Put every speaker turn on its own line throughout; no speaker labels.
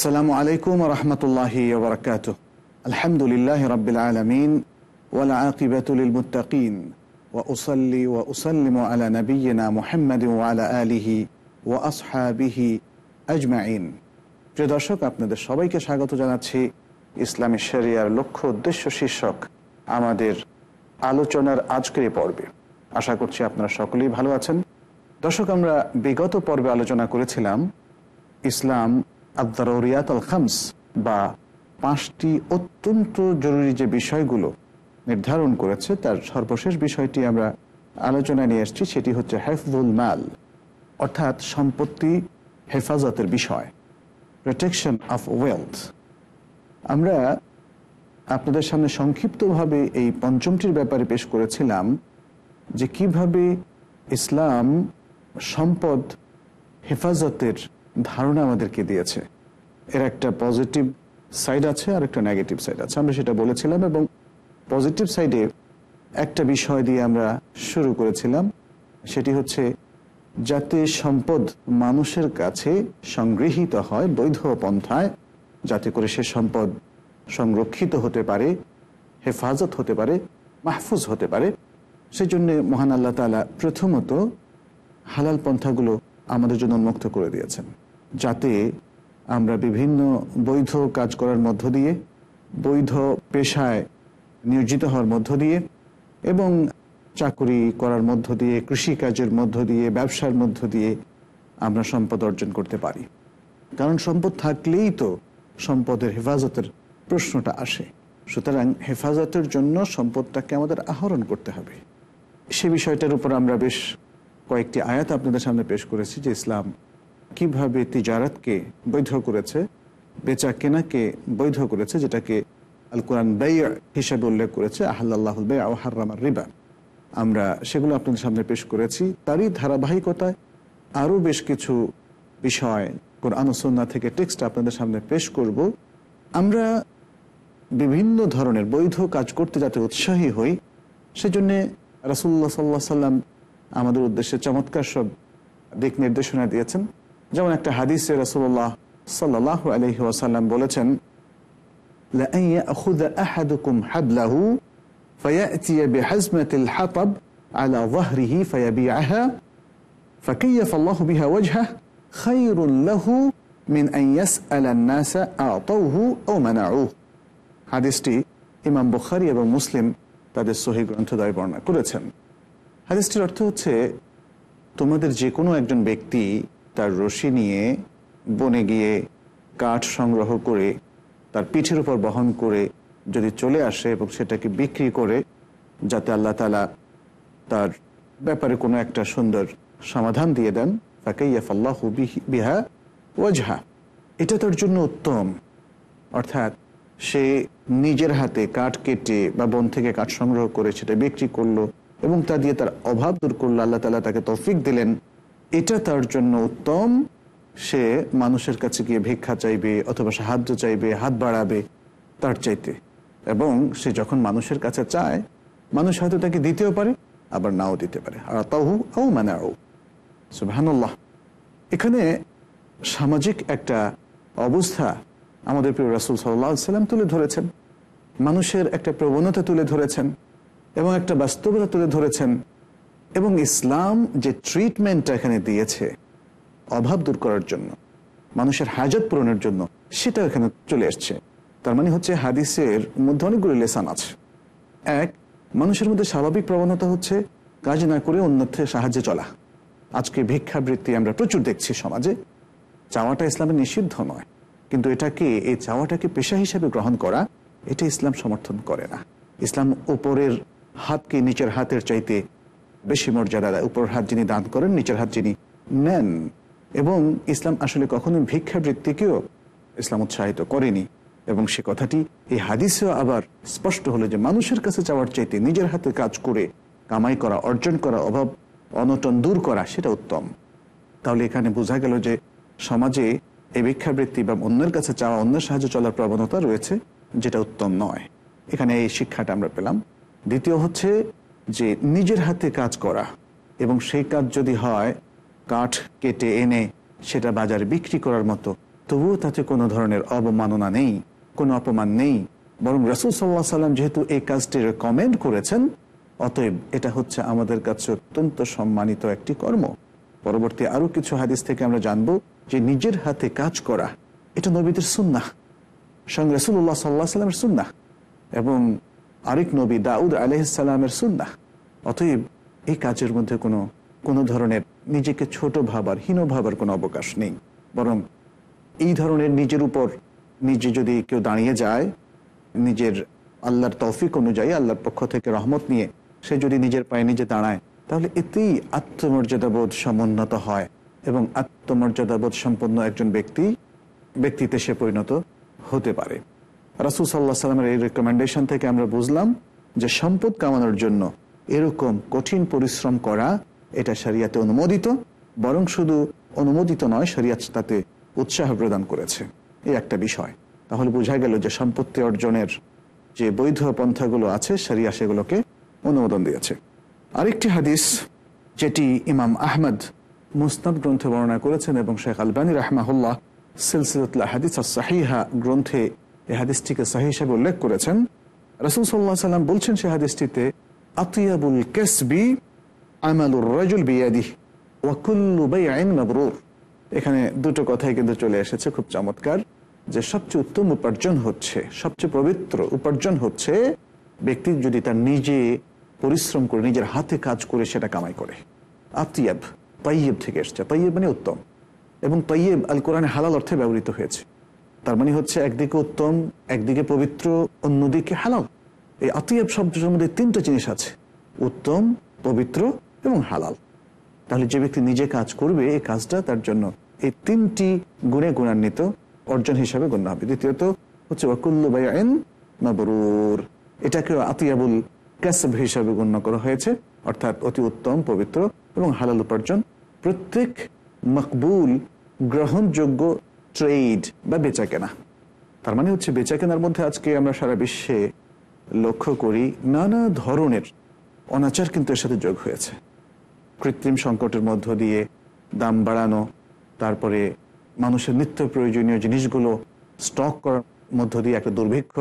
আসসালামু আলাইকুম রহমতুল্লাহি বরকাত আলহামদুলিল্লাহ রবিল আলমিন ওয়ালা আকিবাতুল মুতাকিন ওসল্লি ও উসল্লিম আলা নবীনা মোহাম্মদ ওয়ালা আলিহি ও আসহাবিহি আজমাইন। প্রিয় দর্শক, আপনাদের সবাইকে স্বাগত জানাচ্ছি ইসলামী শরিয়ার লক্ষ্য উদ্দেশ্য শীর্ষক আমাদের আলোচনার আজকের পর্বে। আশা করছি আপনারা সকলেই ভালো আছেন। দর্শক, আমরা বিগত পর্বে আলোচনা করেছিলাম ইসলাম আবদারিয়াত আল খামস বা পাঁচটি অত্যন্ত জরুরি যে বিষয়গুলো নির্ধারণ করেছে, তার সর্বশেষ বিষয়টি আমরা আলোচনায় নিয়ে এসেছি, সেটি হচ্ছে হেফজুল মাল, অর্থাৎ সম্পত্তি হেফাজতের বিষয় প্রোটেকশন অফ ওয়েলথ আমরা আপনাদের সামনে সংক্ষিপ্তভাবে এই পঞ্চমটির ব্যাপারে পেশ করেছিলাম যে কীভাবে ইসলাম সম্পদ হেফাজতের ধারণা আমাদেরকে দিয়েছে। এর একটা পজিটিভ সাইড আছে, আর একটা নেগেটিভ সাইড আছে। আমরা সেটা বলেছিলাম এবং পজিটিভ সাইডে একটা বিষয় দিয়ে আমরা শুরু করেছিলাম। সেটি হচ্ছে, যাতে সম্পদ মানুষের কাছে সংগৃহীত হয় বৈধ পন্থায়, যাতে করে সে সম্পদ সংরক্ষিত হতে পারে, হেফাজত হতে পারে, মাহফুজ হতে পারে। সেই জন্যে মহান আল্লাহ তালা প্রথমত হালাল পন্থাগুলো আমাদের জন্য উন্মুক্ত করে দিয়েছেন, যাতে আমরা বিভিন্ন বৈধ কাজ করার মধ্য দিয়ে, বৈধ পেশায় নিয়োজিত হওয়ার মধ্য দিয়ে এবং চাকরি করার মধ্য দিয়ে কৃষিকাজের মধ্য দিয়ে, ব্যবসার মধ্য দিয়ে আমরা সম্পদ অর্জন করতে পারি। কারণ সম্পদ থাকলেই তো সম্পদের হেফাজতের প্রশ্নটা আসে। সুতরাং হেফাজতের জন্য সম্পদটাকে আমাদের আহরণ করতে হবে। সে বিষয়টার উপর আমরা বেশ কয়েকটি আয়াত আপনাদের সামনে পেশ করেছি যে ইসলাম কীভাবে তিজারাতকে বৈধ করেছে, বেচা কেনাকে বৈধ করেছে, যেটাকে আল কোরআন বেয় হিসাবে উল্লেখ করেছে আহাল্লাহুল বে আহার রিবা। আমরা সেগুলো আপনাদের সামনে পেশ করেছি। তারই ধারাবাহিকতায় আরও বেশ কিছু বিষয় কোরআন সন্না থেকে টেক্সট আপনাদের সামনে পেশ করব। আমরা বিভিন্ন ধরনের বৈধ কাজ করতে যাতে উৎসাহী হই, সেজন্যে রাসুল্লাহ সাল্লাহ সাল্লাম আমাদের উদ্দেশ্যে চমৎকার সব দিক নির্দেশনা দিয়েছেন যেমন একটা হাদিসে রাসুল্লাহ সাল্লাহ আলহি ওয়াসাল্লাম বলেছেন لأن يأخذ أحدكم حبله فيأتي بحزمة الحطب على ظهره فيبيعها فكيف الله بها وجهه خير له من أن يسأل الناس أعطوه أو منعوه হাদিসটি ইমাম বুখারি এবং মুসলিম তাদের সহি গ্রন্থদয় বর্ণনা করেছেন হাদিসটির অর্থ হচ্ছে, তোমাদের যে কোনো একজন ব্যক্তি তার রশি নিয়ে বনে গিয়ে কাঠ সংগ্রহ করে, তার পিঠের উপর বহন করে যদি চলে আসে এবং সেটাকে বিক্রি করে, যাতে আল্লাহ তালা তার ব্যাপারে কোনো একটা সুন্দর সমাধান দিয়ে দেন তাকে ইয়াফাল্লাহু বিহা ওয়াজহা। এটা তার জন্য উত্তম। অর্থাৎ সে নিজের হাতে কাঠ কেটে বা বন থেকে কাঠ সংগ্রহ করে সেটা বিক্রি করল এবং তা দিয়ে তার অভাব দূর করল আল্লাহ তালা তাকে তৌফিক দিলেন। এটা তার জন্য উত্তম। সে মানুষের কাছে গিয়ে ভিক্ষা চাইবে অথবা সাহায্য চাইবে, হাত বাড়াবে তার চাইতে। এবং সে যখন মানুষের কাছে চায়, মানুষ হয়তো তাকে দিতেও পারে, আবার নাও দিতে পারে। আর তাহু ও মানে ও সুবাহান্লাহ এখানে সামাজিক একটা অবস্থা আমাদের প্রিয় রাসুল সাল্লাহ সাল্লাম তুলে ধরেছেন। মানুষের একটা প্রবণতা তুলে ধরেছেন। এবং একটা বাস্তবতা তুলে ধরেছেন এবং ইসলাম যে ট্রিটমেন্টটা এখানে দিয়েছে, অভাব দূর করার জন্য, মানুষের হাজত পূরণের জন্য সেটা এখানে চলে আসছে তার মানে হচ্ছে হাদিসের মধ্যে অনেকগুলো লেসান আছে। এক, মানুষের মধ্যে স্বাভাবিক প্রবণতা হচ্ছে কাজ না করে অন্যত্র সাহায্যে চলা। আজকে ভিক্ষাবৃত্তি আমরা প্রচুর দেখছি সমাজে। চাওয়াটা ইসলামে নিষিদ্ধ নয়, কিন্তু এটাকে, এই চাওয়াটাকে পেশা হিসেবে গ্রহণ করা, এটা ইসলাম সমর্থন করে না। ইসলাম উপরের হাতকে নিচের হাতের চাইতে বেশি মর্যাদা দেয় উপরের হাত যিনি দান করেন, নিচের হাত যিনি নেন। এবং ইসলাম আসলে কখনো ভিক্ষা ভিক্ষাবৃত্তিকেও ইসলাম উৎসাহিত করেনি। এবং সে কথাটি এই হাদিসেও আবার স্পষ্ট হলো যে মানুষের কাছে চাওয়ার চাইতে নিজের হাতে কাজ করে, কামাই করা, অর্জন করা, অভাব, অনটন দূর করা, সেটা উত্তম। তাহলে এখানে বোঝা গেল যে সমাজে এই ভিক্ষাবৃত্তি বা অন্যের কাছে চাওয়া অন্যের সাহায্য চলার প্রবণতা রয়েছে, যেটা উত্তম নয়। এখানে এই শিক্ষাটা আমরা পেলাম। দ্বিতীয় হচ্ছে যে নিজের হাতে কাজ করা এবং সেই কাজ যদি হয়, কাঠ কেটে এনে সেটা বাজারে বিক্রি করার মতো, তবুও তাতে কোনো ধরনের অবমাননা নেই, কোনো অপমান নেই। বরং রসুল সাল্লাহ সাল্লাম যেহেতু এই কাজটি রেকমেন্ড করেছেন, অতএব এটা হচ্ছে আমাদের কাছে অত্যন্ত সম্মানিত একটি কর্ম। পরবর্তী আরও কিছু হাদিস থেকে আমরা জানব যে নিজের হাতে কাজ করা, এটা নবীদের সুন্না সঙ্গে রসুল্লাহ সাল্লাহ সাল্লামের সুন্না এবং আরেক নবী দাউদ আলহিসাল্লামের সুন্না অতএব এই কাজের মধ্যে কোনো কোনো ধরনের নিজেকে ছোট ভাবার, হীন ভাবার কোনো অবকাশ নেই। বরং এই ধরনের নিজের উপর নিজে যদি কেউ দাঁড়িয়ে যায়, নিজের আল্লাহর তৌফিক অনুযায়ী, আল্লাহর পক্ষ থেকে রহমত নিয়ে সে যদি নিজের পায়ে নিজে দাঁড়ায়, তাহলে এতেই আত্মমর্যাদাবোধ সমুন্নত হয় এবং আত্মমর্যাদাবোধ সম্পন্ন একজন ব্যক্তি, ব্যক্তিতে সে পরিণত হতে পারে। রাসুল সাল্লাহ সাল্লামের এই রেকমেন্ডেশন থেকে আমরা বুঝলাম যে সম্পদ কামানোর জন্য এরকম কঠিন পরিশ্রম করা এটা সারিয়াতে অনুমোদিত, বরং শুধু অনুমোদিত নয়, শরিয়াত তাতে উৎসাহ প্রদান করেছে। এই একটা বিষয়। তাহলে বোঝা গেল যে সম্পত্তি অর্জনের যে বৈধ পন্থাগুলো আছে সারিয়া সেগুলোকে অনুমোদন দিয়েছে। আরেকটি হাদিস যেটি ইমাম আহমদ মুস্তাদ গ্রন্থে বর্ণনা করেছেন এবং শেখ আলবানী রাহমাহুল্লাহ সিলসিলতুল্লাহ হাদিস সাহিহা গ্রন্থে এই হাদিসটিকে সাহি হিসাবে উল্লেখ করেছেন। রসুল সাল্লাহ সাল্লাম বলছেন সে হাদিসটিতে, আতিয়াবুল কেসবি এখানে দুটো কথাই কিন্তু চলে এসেছে, খুব চমৎকার, যে সবচেয়ে উত্তম উপার্জন হচ্ছে, সবচেয়ে পবিত্র উপার্জন হচ্ছে ব্যক্তি যদি তার নিজে পরিশ্রম করে, নিজের হাতে কাজ করে সেটা কামাই করে। আতিয়াব তাইয়েব থেকে এসছে। তাইয়েব মানে উত্তম। এবং তাইয়েব আল কোরআনে হালাল অর্থে ব্যবহৃত হয়েছে। তার মানে হচ্ছে একদিকে উত্তম, একদিকে পবিত্র, অন্যদিকে হালাল। এই আতিয়াব শব্দের মধ্যে তিনটা জিনিস আছে, উত্তম, পবিত্র এবং হালাল। তাহলে যে ব্যক্তি নিজে কাজ করবে, এই কাজটা তার জন্য এই তিনটি গুণে গুণান্বিত অর্জন হিসাবে গণ্য হবে। দ্বিতীয়ত হচ্ছে ওয়াকুল্লু বাইন মাবরুর। এটাকে আতিয়াবুল কাসব হিসাবে গণ্য করা হয়েছে, অর্থাৎ অতি উত্তম, পবিত্র এবং হালাল উপার্জন। প্রত্যেক মকবুল, গ্রহণযোগ্য ট্রেড বা বেচা কেনা তার মানে হচ্ছে বেচা কেনার মধ্যে আজকে আমরা সারা বিশ্বে লক্ষ্য করি নানা ধরনের অনাচার কিন্তু এর সাথে যোগ হয়েছে। কৃত্রিম সংকটের মধ্য দিয়ে দাম বাড়ানো, তারপরে মানুষের নিত্য প্রয়োজনীয় জিনিসগুলো স্টক করার মধ্য দিয়ে একটা দুর্ভিক্ষ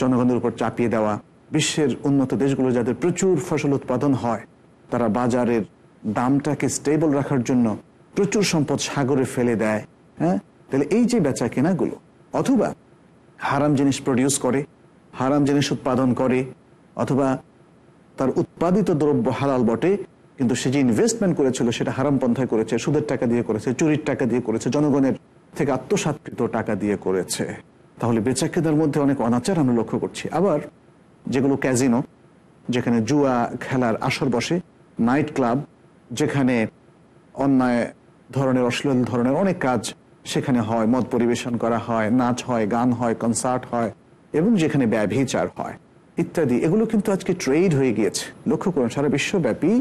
জনগণের উপর চাপিয়ে দেওয়া, বিশ্বের উন্নত দেশগুলো যাদের প্রচুর ফসল উৎপাদন হয়, তারা বাজারের দামটাকে স্টেবল রাখার জন্য প্রচুর সম্পদ সাগরে ফেলে দেয় হ্যাঁ? তাহলে এই যে বেচা কেনাগুলো অথবা হারাম জিনিস প্রডিউস করে, হারাম জিনিস উৎপাদন করে, অথবা তার উৎপাদিত দ্রব্য হালাল বটে, কিন্তু সে যে ইনভেস্টমেন্ট করেছিল সেটা হারাম পন্থায় করেছে, সুদের টাকা দিয়ে করেছে, চুরির টাকা দিয়ে করেছে, জনগণের থেকে আত্মসাৎকৃত টাকা দিয়ে করেছে। তাহলে বেচা কেনার মধ্যে অনেক অনাচার আমরা লক্ষ্য করছি। আবার যেগুলো ক্যাজিনো যেখানে জুয়া খেলার আসর বসে নাইট ক্লাব যেখানে অন্যায় ধরনের, অশ্লীল ধরনের অনেক কাজ সেখানে হয় মদ পরিবেশন করা হয়, নাচ হয়, গান হয় কনসার্ট হয় এবং যেখানে ব্যভিচার হয়, ইত্যাদি। এগুলো কিন্তু আজকে ট্রেড হয়ে গিয়েছে। লক্ষ্য করুন, সারা বিশ্বব্যাপী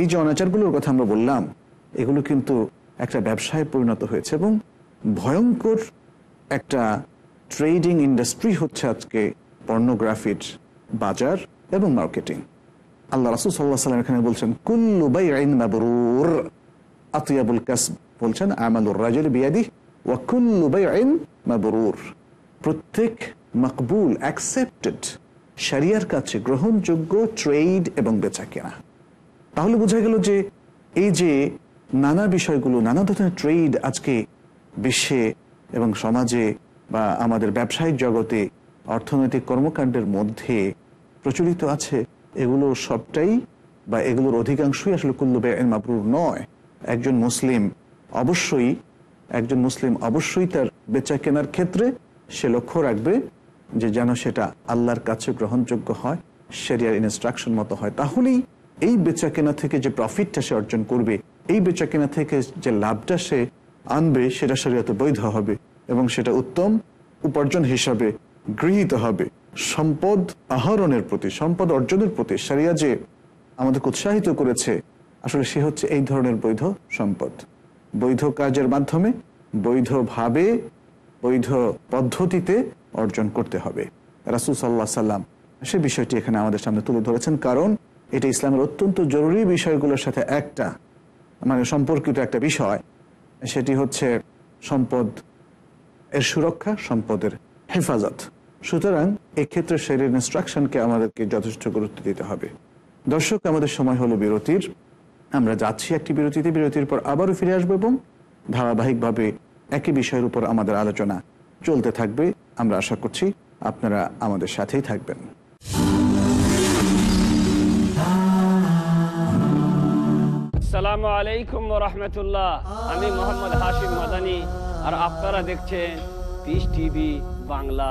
এই যে অনাচারগুলোর কথা আমরা বললাম, এগুলো কিন্তু একটা ব্যবসায় পরিণত হয়েছে এবং ভয়ঙ্কর একটা ট্রেডিং ইন্ডাস্ট্রি হচ্ছে আজকে পর্নোগ্রাফির বাজার এবং মার্কেটিং আল্লাহ রাসুল সাল্লাহ সাল্লাম এখানে বলছেন, কুল্লু বাই আইন মাবরুর আতিয়াবুল কাস বলছেন, আমালুর রাজুল বিয়াদি ওয়া কুল্লু আইন মাবরুর। প্রত্যেক মকবুল অ্যাকসেপ্টেড শরিয়ার কাছে গ্রহণযোগ্য ট্রেড এবং বেচা কেনা। তাহলে বোঝা গেল যে এই যে নানা বিষয়গুলো, নানা ধরনের ট্রেড আজকে বিশ্বে এবং সমাজে বা আমাদের ব্যবসায়িক জগতে, অর্থনৈতিক কর্মকাণ্ডের মধ্যে প্রচলিত আছে, এগুলো সবটাই বা এগুলোর অধিকাংশই আসলে কুল্লুবে মাবরুর নয়। একজন মুসলিম অবশ্যই একজন মুসলিম অবশ্যই তার বেচা কেনার ক্ষেত্রে সে লক্ষ্য রাখবে যে যেন সেটা আল্লাহর কাছে গ্রহণযোগ্য হয় সেরিয়ার ইনস্ট্রাকশন মতো হয়। তাহলেই এই বেচা কেনা থেকে যে প্রফিটটা সে অর্জন করবে, এই বেচা কেনা থেকে যে লাভটা সে আনবে, সেটা শরীয়তে বৈধ হবে এবং সেটা উত্তম উপার্জন হিসাবে গৃহীত হবে। সম্পদ আহরণের প্রতি, সম্পদ অর্জনের প্রতি সারিয়া যে আমাদেরকে উৎসাহিত করেছে, আসলে সে হচ্ছে এই ধরনের বৈধ সম্পদ। বৈধ কাজের মাধ্যমে বৈধভাবে, বৈধ পদ্ধতিতে অর্জন করতে হবে। রাসুল সাল্লাহ সাল্লাম সে বিষয়টি এখানে আমাদের সামনে তুলে ধরেছেন। কারণ এটা ইসলামের অত্যন্ত জরুরি বিষয়গুলোর সাথে একটা মানে সম্পর্কিত একটা বিষয়। সেটি হচ্ছে সম্পদ এর সুরক্ষা, সম্পদের হেফাজত। সুতরাং এক্ষেত্রে শরীর ইনস্ট্রাকশনকে আমাদেরকে যথেষ্ট গুরুত্ব দিতে হবে। দর্শক, আমাদের সময় হলো বিরতির। আমরা যাচ্ছি একটি বিরতিতে, বিরতির পর আবারও ফিরে আসব এবং ধারাবাহিকভাবে একই বিষয়ের উপর আমাদের আলোচনা চলতে থাকবে। আমরা আশা করছি আপনারা আমাদের সাথেই থাকবেন।
আসসালামু আলাইকুম রহমতুল্লাহ। আমি মোহাম্মদ হাশিম মাদানি, আর আপনারা দেখছেন TV Bangla.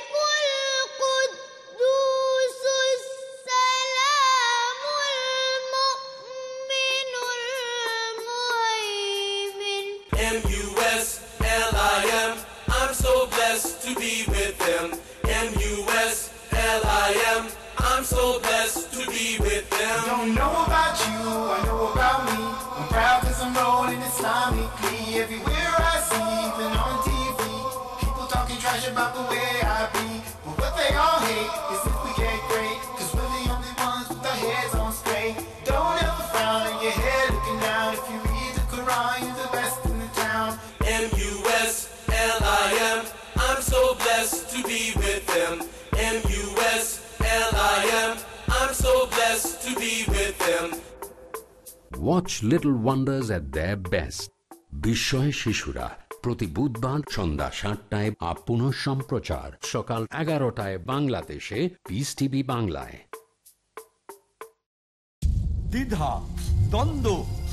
Read the best in the town.
M-U-S-L-I-M. I'm so blessed to be with them. M-U-S-L-I-M. I'm so blessed to be with them.
Watch little wonders at the best বিস্ময় শিশুরা প্রতি বুধবার সন্ধ্যা সাতটায় আপ পুনঃ সম্প্রচার সকাল এগারোটায় বাংলাদেশে পিস টিভি বাংলায়
দ্বিধা দ্বন্দ্ব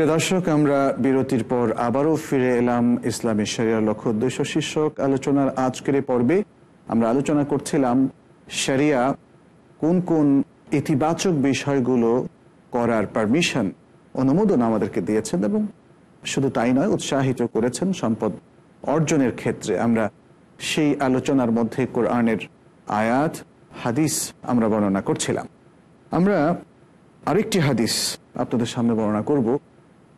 প্রিয় দর্শক, আমরা বিরতির পর আবারও ফিরে এলাম ইসলামী শরিয়ার লক্ষ্য উদ্দেশ্য শীর্ষক আলোচনার আজকের পর্বে। আমরা আলোচনা করছিলাম শরিয়া কোন কোন ইতিবাচক বিষয়গুলো করার পারমিশন অনুমোদন আমাদেরকে দিয়েছেন এবং শুধু তাই নয়, উৎসাহিত করেছেন সম্পদ অর্জনের ক্ষেত্রে। আমরা সেই আলোচনার মধ্যে কোরআনের আয়াত, হাদিস আমরা বর্ণনা করছিলাম। আমরা আরেকটি হাদিস আপনাদের সামনে বর্ণনা করব।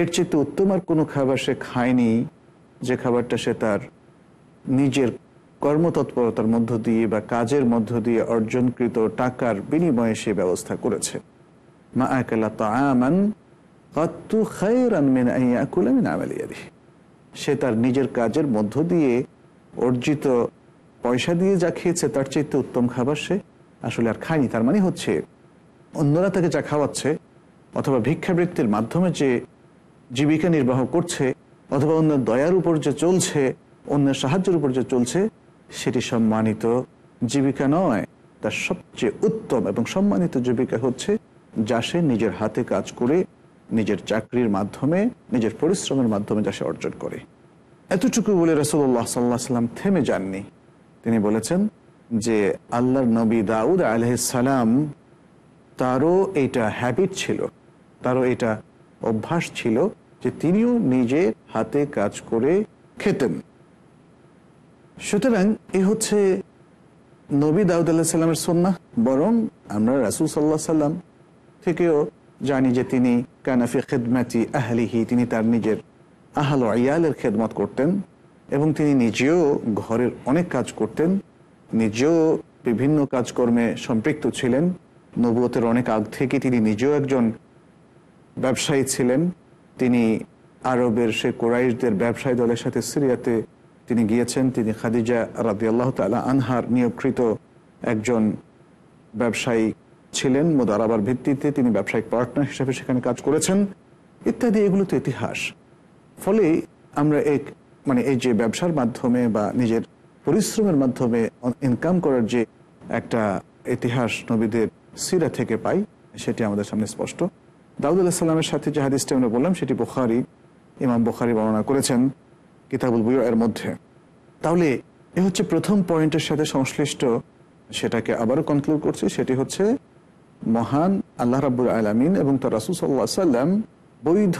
এর চেয়ে উত্তম আর কোনো খাবার সে খায়নি, যে খাবারটা সে তার নিজের কর্মতৎপরতার মধ্য দিয়ে বা কাজের মধ্য দিয়ে অর্জনকৃত টাকার বিনিময়ে সে ব্যবস্থা করেছে। মা আকালা তাআমান কাত্তু খায়রান মিন সে তার নিজের কাজের মধ্য দিয়ে অর্জিত পয়সা দিয়ে যা খেয়েছে, তার চাইতে উত্তম খাবার সে আসলে আর খায়নি। তার মানে হচ্ছে অন্যরা তাকে যা খাওয়াচ্ছে অথবা ভিক্ষাবৃত্তির মাধ্যমে যে জীবিকা নির্বাহ করছে অথবা অন্যের দয়ার উপর যে চলছে, অন্যের সাহায্যের উপর যে চলছে, সেটি সম্মানিত জীবিকা নয়। তার সবচেয়ে উত্তম এবং সম্মানিত জীবিকা হচ্ছে যা সে নিজের হাতে কাজ করে, নিজের চাকরির মাধ্যমে, নিজের পরিশ্রমের মাধ্যমে যা সে অর্জন করে। এতটুকু বলে রসুল্লাহ সাল্লাহ সাল্লাম থেমে যাননি। তিনি বলেছেন যে, আল্লাহর নবী দাউদ আলহিসাল্লাম তারও এটা হ্যাবিট ছিল, তারও এটা অভ্যাস ছিল যে তিনিও নিজে হাতে কাজ করে খেতেন। সুতরাং এ হচ্ছে নবী দাউদ আল্লাহ সাল্লামের সন্না বরং আমরা রাসুল সাল্লাহ সাল্লাম থেকেও জানি যে তিনি কানাফি খেদমাতি আহলিহি, তিনি তার নিজের আহাল ও ইয়ালের খেদমত করতেন এবং তিনি নিজেও ঘরের অনেক কাজ করতেন, নিজেও বিভিন্ন কাজকর্মে সম্পৃক্ত ছিলেন। নবুয়তের অনেক আগ থেকে তিনি নিজেও একজন ব্যবসায়ী ছিলেন। তিনি আরবের সে কোরাইশদের ব্যবসায়ী দলের সাথে সিরিয়াতে তিনি গিয়েছেন। তিনি খাদিজা রাদি আল্লাহ তালা আনহার নিয়োগকৃত একজন ব্যবসায়ী ছিলেন। মোদারাবার ভিত্তিতে তিনি ব্যবসায়িক পার্টনার হিসেবে সেখানে কাজ করেছেন। ইত্যাদি, এগুলো তো ইতিহাস। ফলে আমরা এক মানে এই যে ব্যবসার মাধ্যমে বা নিজের পরিশ্রমের মাধ্যমে ইনকাম করার যে একটা ইতিহাস নবীদের সিরা থেকে পাই, সেটি আমাদের সামনে স্পষ্ট। দাউদুল্লাহ সাল্লামের সাথে যে হাদিসটা আমরা বললাম, সেটি বুখারি, ইমাম বুখারি বর্ণনা করেছেন কিতাবুল বুয় এর মধ্যে। তাহলে এ হচ্ছে প্রথম পয়েন্টের সাথে সংশ্লিষ্ট, সেটাকে আবারও কনক্লুড করছি, সেটি হচ্ছে মহান আল্লাহ রাবুল আলমিন এবং তার রাসুল সাল্লাহ সাল্লাম বৈধ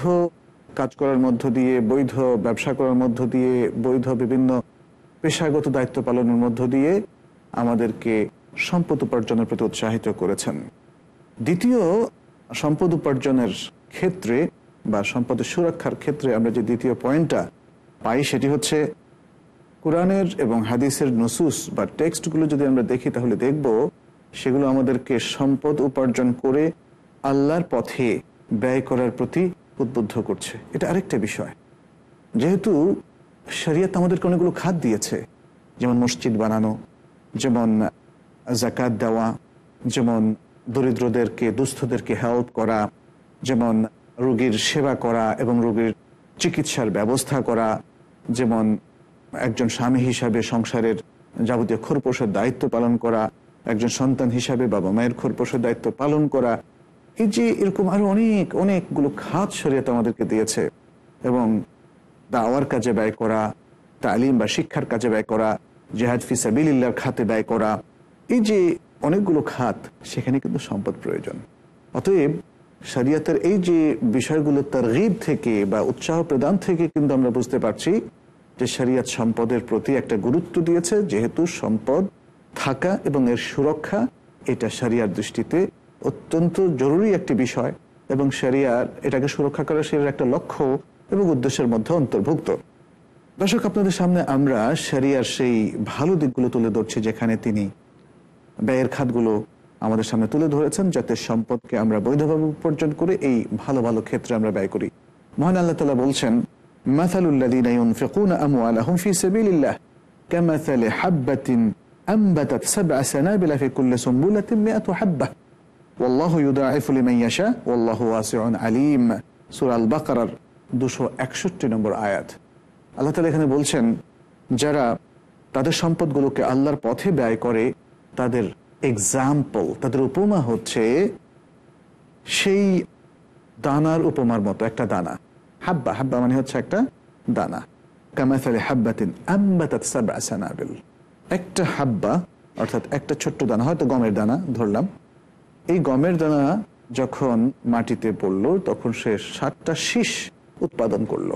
কাজ করার মধ্য দিয়ে, বৈধ ব্যবসা করার মধ্য দিয়ে, বৈধ বিভিন্ন পেশাগত দায়িত্ব পালনের মধ্য দিয়ে আমাদেরকে সম্পদ উপার্জনের প্রতি উৎসাহিত করেছেন। দ্বিতীয় সম্পদ উপার্জনের ক্ষেত্রে বা সম্পদের সুরক্ষার ক্ষেত্রে আমরা যে দ্বিতীয় পয়েন্টটা পাই সেটি হচ্ছে কোরআনের এবং হাদিসের নসুস বা টেক্সটগুলো যদি আমরা দেখি তাহলে দেখব সেগুলো আমাদেরকে সম্পদ উপার্জন করে আল্লাহর পথে ব্যয় করার প্রতি উদ্বুদ্ধ করছে। এটা আরেকটা বিষয়। যেহেতু শরিয়ত আমাদেরকে অনেকগুলো খাত দিয়েছে। যেমন মসজিদ বানানো, যেমন জাকাত দেওয়া, যেমন দরিদ্রদেরকে, দুস্থদেরকে হেল্প করা, যেমন রোগীর সেবা করা এবং রোগীর চিকিৎসার ব্যবস্থা করা, যেমন একজন স্বামী হিসাবে সংসারের যাবতীয় খোরপোষের দায়িত্ব পালন করা, একজন সন্তান হিসাবে বাবা মায়ের খোরপোষের দায়িত্ব পালন করা, এই যে এরকম আরও অনেক, অনেকগুলো খাত শরীয়ত আমাদেরকে দিয়েছে এবং দাওয়ার কাজে ব্যয় করা, তালিম বা শিক্ষার কাজে ব্যয় করা, জেহাদ ফিসাবিল্লার খাতে ব্যয় করা, এই যে অনেকগুলো খাত, সেখানে কিন্তু সম্পদ প্রয়োজন। অতএব শরিয়তের এই যে বিষয়গুলো তারগিব থেকে বা উৎসাহ প্রদান থেকে কিন্তু আমরা বুঝতে পারছি যে শরিয়ত সম্পদের প্রতি একটা গুরুত্ব দিয়েছে, যেহেতু সম্পদ থাকা এবং এর সুরক্ষা, এটা শরিয়ার দৃষ্টিতে অত্যন্ত জরুরি একটি বিষয় এবং শরিয়ার এটাকে সুরক্ষা করা সেটার একটা লক্ষ্য এবং উদ্দেশ্যের মধ্যে অন্তর্ভুক্ত। দর্শক, আপনাদের সামনে আমরা শরিয়ার সেই ভালো দিকগুলো তুলে ধরছি যেখানে তিনি ব্যয়ের খাতগুলো আমাদের সামনে তুলে ধরেছেন, যাতে সম্পদকে আমরা বৈধভাবে উপার্জন করে এই ভালো ভালো ক্ষেত্রে আমরা ব্যয় করি। মহান আল্লাহ তালা বলছেন হাব্বা নম্বর আয়াত। এখানে বলছেন, যারা তাদের সম্পদগুলোকে আল্লাহর পথে ব্যয় করে তাদের এক্সাম্পল তাদের উপমা হচ্ছে সেই দানার উপমার মতো, একটা দানা। হাব্বা হাব্বা মানে হচ্ছে একটা দানা। কামাথালে হাব্বাতিন আম্বাতাত একটা হাব্বা, অর্থাৎ একটা ছোট্ট দানা, হয়তো গমের দানা, ধরলাম। এই গমের দানা যখন মাটিতে পড়ল, তখন সে ষাটটা শীষ উৎপাদন করল।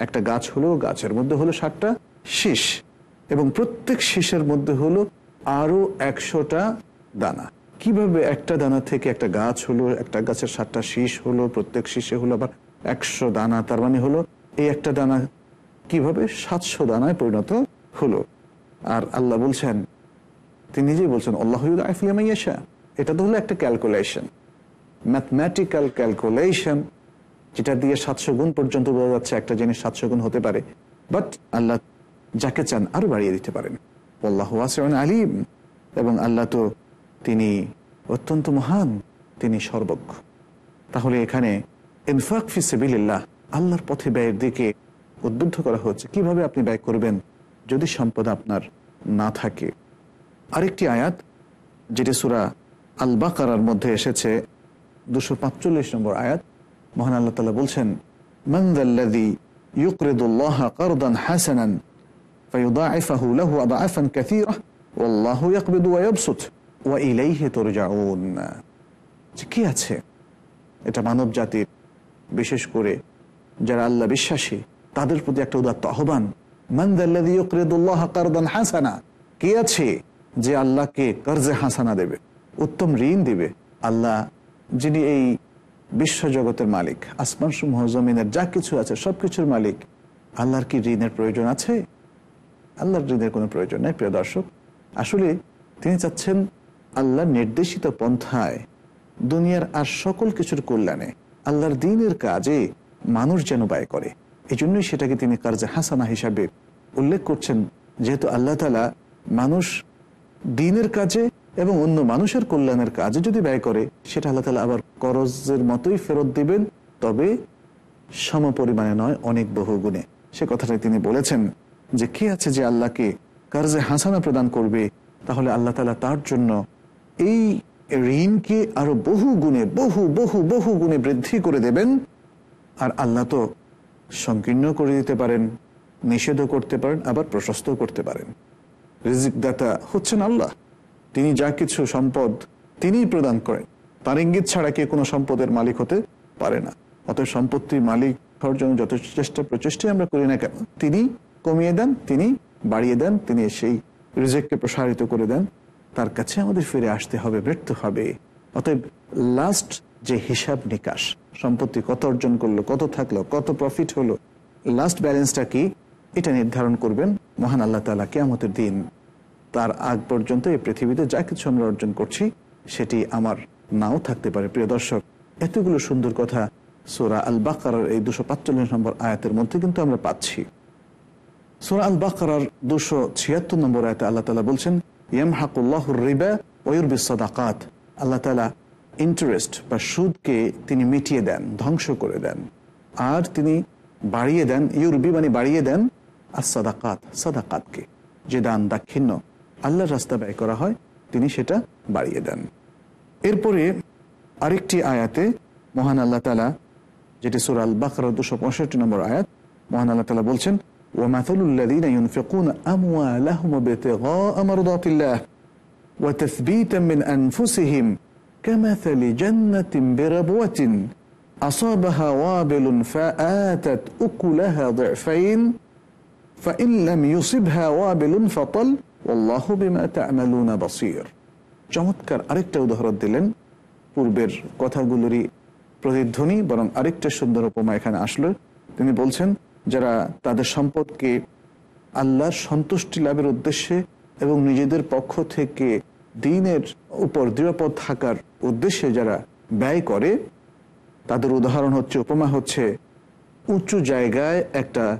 একটা গাছ হলো, গাছের মধ্যে হলো ষাটটা শীষ। এবং প্রত্যেক শীষের মধ্যে হলো আরও একশোটা দানা। কীভাবে একটা দানা থেকে একটা গাছ হলো, একটা গাছের সাতটা শীষ হলো, প্রত্যেক শীষে হলো আবার একশো দানা, তার মানে হলো এই একটা দানা কীভাবে সাতশো দানায় পরিণত হলো? আর আল্লাহ বলছেন, তিনি নিজেই বলছেন, আল্লাহ এটা তো হলো একটা ক্যালকুলেশন ম্যাথমেটিক্যাল ক্যালকুলেশন যেটা দিয়ে সাতশো গুণ পর্যন্ত বোঝা যাচ্ছে একটা জিনিস সাতশো গুণ হতে পারে। বাট আল্লাহ যাকে চান আরও বাড়িয়ে দিতে পারেন। আলিম। এবং আল্লাহ তো তিনি অত্যন্ত মহান, তিনি সর্বজ্ঞ। তাহলে এখানে ইনফাক ফিসেবিল্লাহ আল্লাহর পথে ব্যয়ের দিকে উদ্বুদ্ধ করা হচ্ছে কীভাবে আপনি ব্যয় করবেন যদি সম্পদ আপনার না থাকে? আরেকটি আয়াত, যেটি সুরা আল বাকারার মধ্যে এসেছে, দুশো পাঁচচল্লিশ নম্বর আয়াত। মহান আল্লাহ তালা বলছেন মন্দাল্লাদি ইউকরিদুল্লাহ কারদান হাসানান فيضاعفه له أضعافا كثيرة والله يقبض ويبسط وإليه ترجعون যে কি আছে এটা মানব জাতির বিশেষ করে যারা আল্লাহ বিশ্বাসী তাদের প্রতি একটা উদাত্ত আহ্বান মান্দাল্লাদি ইউকরিদুল্লাহ কারদান হাসানা কে আছে যে আল্লাহকে কর্জে হাসানা দেবে উত্তম ঋণ দিবে আল্লাহ যিনি এই বিশ্বজগতের মালিক আসমান সমূহ জমিনের যা কিছু আছে সব কিছুর মালিক আল্লাহর কি ঋণের প্রয়োজন আছে আল্লাহর ঋণের কোনো প্রয়োজন নেই, প্রিয় দর্শক। আসলে তিনি চাচ্ছেন আল্লাহর নির্দেশিত পন্থায় দুনিয়ার আর সকল কিছুর কল্যাণে আল্লাহর দিনের কাজে মানুষ যেন ব্যয় করে। এই জন্যই সেটাকে তিনি কার্যে হাসানা হিসাবে উল্লেখ করছেন, যেহেতু আল্লাহ তালা মানুষ দিনের কাজে এবং অন্য মানুষের কল্যাণের কাজে যদি ব্যয় করে, সেটা আল্লাহ তালা আবার করজের মতোই ফেরত দিবেন। তবে সম পরিমাণে নয়, অনেক বহু গুণে সে কথাটাই তিনি বলেছেন। যে কে আছে যে আল্লাহকে কার্জে হাসানা প্রদান করবে, তাহলে আল্লাহ তালা তার জন্য এই ঋণকে আরও বহু গুণে, বহু বহু বহু গুণে বৃদ্ধি করে দেবেন। আর আল্লাহ তো সংকীর্ণ করে দিতে পারেন, নিষেধও করতে পারেন, আবার প্রশস্ত করতে পারেন। রিজিক দাতা হচ্ছেন আল্লাহ। তিনি যা কিছু সম্পদ তিনিই প্রদান করেন। তার ইঙ্গিত ছাড়া কে কোনো সম্পদের মালিক হতে পারে না। অতএব সম্পত্তির মালিক হওয়ার জন্য যত চেষ্টা প্রচেষ্টাই আমরা করি না কেন? তিনি কমিয়ে দেন, তিনি বাড়িয়ে দেন, তিনি সেই রিজেককে প্রসারিত করে দেন। তার কাছে আমাদের ফিরে আসতে হবে, মৃত্যু হবে। অতএব লাস্ট যে হিসাব নিকাশ, সম্পত্তি কত অর্জন করল, কত থাকল, কত প্রফিট হলো লাস্ট ব্যালেন্সটা কি, এটা নির্ধারণ করবেন মহান আল্লাহ তালা কেয়ামতের দিন। তার আগ পর্যন্ত এই পৃথিবীতে যা কিছু আমরা অর্জন করছি, সেটি আমার নাও থাকতে পারে। প্রিয় দর্শক, এতগুলো সুন্দর কথা সোরা আল বাকার এই দুশো পাঁচচল্লিশ নম্বর আয়াতের মধ্যে কিন্তু আমরা পাচ্ছি। সোরা আল বাকার দুশো ছিয়াত্তর নম্বর আয়তে আল্লাহ তালা বলছেন ইয়াম রিবা ওয়ুরবি সদাকাত। আল্লাহ তালা ইন্টারেস্ট বা সুদকে তিনি মিটিয়ে দেন, ধ্বংস করে দেন। আর তিনি বাড়িয়ে দেন, ইউরবি মানে বাড়িয়ে দেন আর সাদাকাত সাদাকাতকে। যে দান দাক্ষিণ্য আল্লাহর রাস্তা ব্যয় করা হয়, তিনি সেটা বাড়িয়ে দেন। এরপরে আরেকটি আয়াতে মহান আল্লাহ তালা যেটি সুরাল বাকর দুশো পঁয়ষট্টি নম্বর আয়াত, মহান আল্লাহ তালা বলছেন ومثل الذين ينفقون أموالهم ابتغاء مرضات الله وتثبيتا من أنفسهم كمثل جنة بربوة أصابها وابل فآتت أكلها ضعفين فإن لم يصبها وابل فطل والله بما تعملون بصير চমৎকার আরেকটা উদাহরণ দিলেন পূর্বের কথাগুলোরই প্রতিধ্বনি বরং আরেকটা সুন্দর উপমা এখানে আসলো তিনি বলছেন যারা তাদের সম্পদকে আল্লাহর সন্তুষ্টি লাভের উদ্দেশ্যে এবং নিজেদের পক্ষ থেকে দিনের উপর দৃঢ়পদ থাকার উদ্দেশ্যে যারা ব্যয় করে, তাদের উদাহরণ হচ্ছে, উপমা হচ্ছে, উঁচু জায়গায় একটা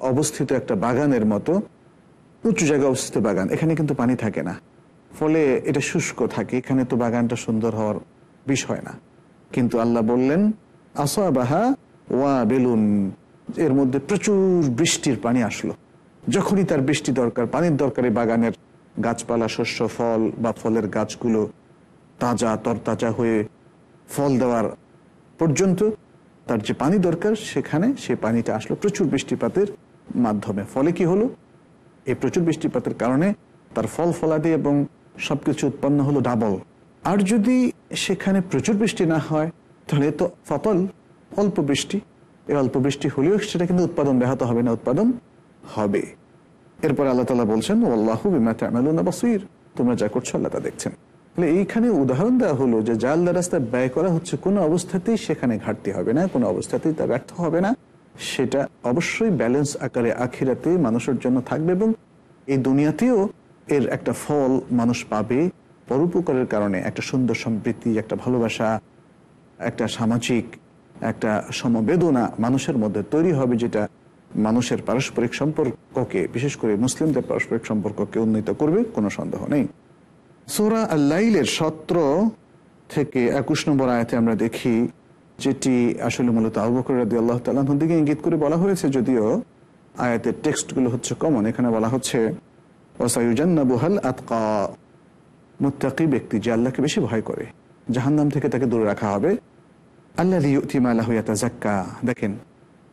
অবস্থিত একটা বাগানের মতো, উঁচু জায়গায় অবস্থিত বাগান, এখানে কিন্তু পানি থাকে না। ফলে এটা শুষ্ক থাকে, এখানে তো বাগানটা সুন্দর হওয়ার বিষয় না। কিন্তু আল্লাহ বললেন, আসবাহা ওয়া বেলুন এর মধ্যে প্রচুর বৃষ্টির পানি আসলো। যখনই তার বৃষ্টি দরকার, পানির দরকারে বাগানের গাছপালা, শস্য, ফল বা ফলের গাছগুলো তাজা, তরতাজা হয়ে ফল দেওয়ার পর্যন্ত তার যে পানি দরকার, সেখানে সে পানিটা আসলো প্রচুর বৃষ্টিপাতের মাধ্যমে। ফলে কি হলো? এই প্রচুর বৃষ্টিপাতের কারণে তার ফল, ফলাদি এবং সবকিছু উৎপন্ন হলো ডাবল। আর যদি সেখানে প্রচুর বৃষ্টি না হয়, তাহলে তো ফতল, অল্প বৃষ্টি। এই অল্প বৃষ্টি হলেও সেটা কিন্তু উৎপাদন ব্যাহত হবে না, উৎপাদন হবে। এরপর আল্লাহ তালা বলছেন আল্লাহ বিমা বাসির। তোমরা যা করছ আল্লাহ তা দেখছেন। তাহলে এইখানে উদাহরণ দেওয়া হলো যে যা আল্লাহ রাস্তায় ব্যয় করা হচ্ছে কোনো অবস্থাতেই সেখানে ঘাটতি হবে না, কোনো অবস্থাতেই তা ব্যর্থ হবে না। সেটা অবশ্যই ব্যালেন্স আকারে আখিরাতে মানুষের জন্য থাকবে এবং এই দুনিয়াতেও এর একটা ফল মানুষ পাবে পরোপকারের কারণে, একটা সুন্দর সম্প্রীতি একটা ভালোবাসা, একটা সামাজিক একটা সমবেদনা মানুষের মধ্যে তৈরি হবে যেটা মানুষের পারস্পরিক সম্পর্ককে, বিশেষ করে মুসলিমদের পারস্পরিক সম্পর্ককে উন্নীত করবে, কোনো সন্দেহ নেই। সোরা আল্লাইলের সত্র থেকে একুশ নম্বর আয়াতে আমরা দেখি, যেটি আসলে মূলত আবুবকর রাদি আল্লাহ তালাহর দিকে ইঙ্গিত করে বলা হয়েছে, যদিও আয়াতের টেক্সটগুলো হচ্ছে কমন। এখানে বলা হচ্ছে ওসাইজান্নাবুহাল আতকা মুত্তাকি ব্যক্তি যে আল্লাহকে বেশি ভয় করে, জাহান্নাম থেকে তাকে দূরে রাখা হবে। আল্লাহ জাক্কা দেখেন,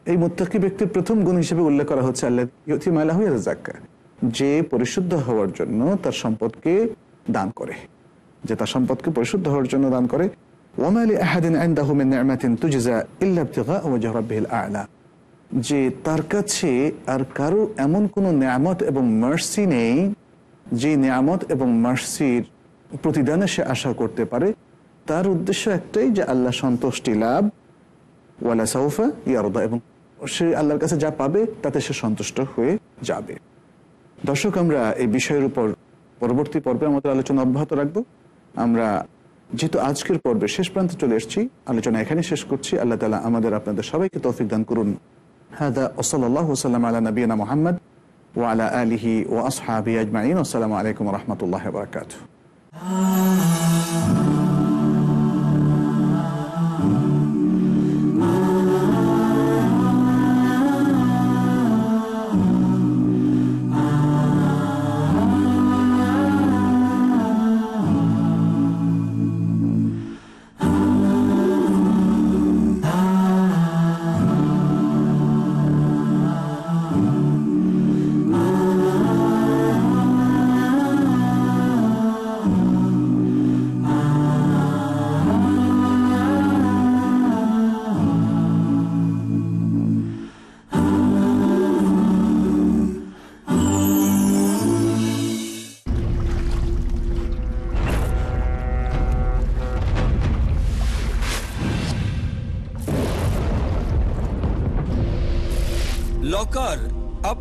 এই মোত্তাকি ব্যক্তির প্রথম গুণ হিসেবে উল্লেখ করা হচ্ছে আল্লাহ জাক্কা যে পরিশুদ্ধ হওয়ার জন্য তার সম্পদকে দান করে। যে তার সম্পদকে পরিশুদ্ধ হওয়ার জন্য দান করে। আ'লা। যে তার কাছে আর কারও এমন কোনো নিয়ামত এবং মার্সি নেই, যে নিয়ামত এবং মার্সির প্রতিদানে সে আশা করতে পারে তার উদ্দেশ্য একটাই যে আল্লাহ সন্তুষ্টি লাভ। ওয়ালা সাউফা ইয়ারদা এবং সে আল্লাহর কাছে যা পাবে তাতে সে সন্তুষ্ট হয়ে যাবে। দর্শক, আমরা এই বিষয়ের উপর পরবর্তী পর্বে আমাদের আলোচনা অব্যাহত রাখব। আমরা যেহেতু আজকের পর্বে শেষ প্রান্তে চলে এসেছি, আলোচনা এখানে শেষ করছি। আল্লাহ তালা আমাদের আপনাদের সবাইকে তৌফিক দান করুন। আলা মোহাম্মদ ও আলা আলিহি ও আসহাবি আজমাইন। আসসালামু আলাইকুম রহমতুল্লাহ বারকাত
Ah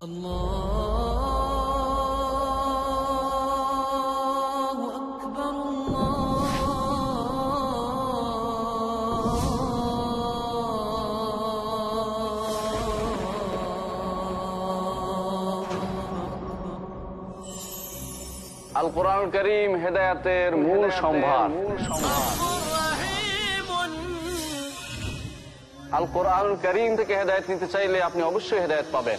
আল কোরআন করিম হেদায়াতের মূল সম্ভার আল কোরআন করিম থেকে হেদায়ত নিতে চাইলে আপনি অবশ্যই হেদায়ত পাবেন।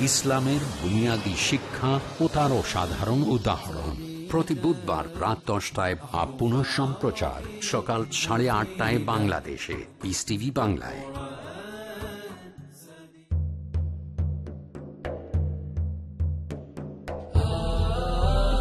ইসলামের বুনিয়াদী শিক্ষা ও তারও সাধারণ উদাহরণ। প্রতি বুধবার রাত দশটায় বা পুনঃ সম্প্রচার সকাল সাড়ে আটটায় বাংলাদেশে। বাংলায়।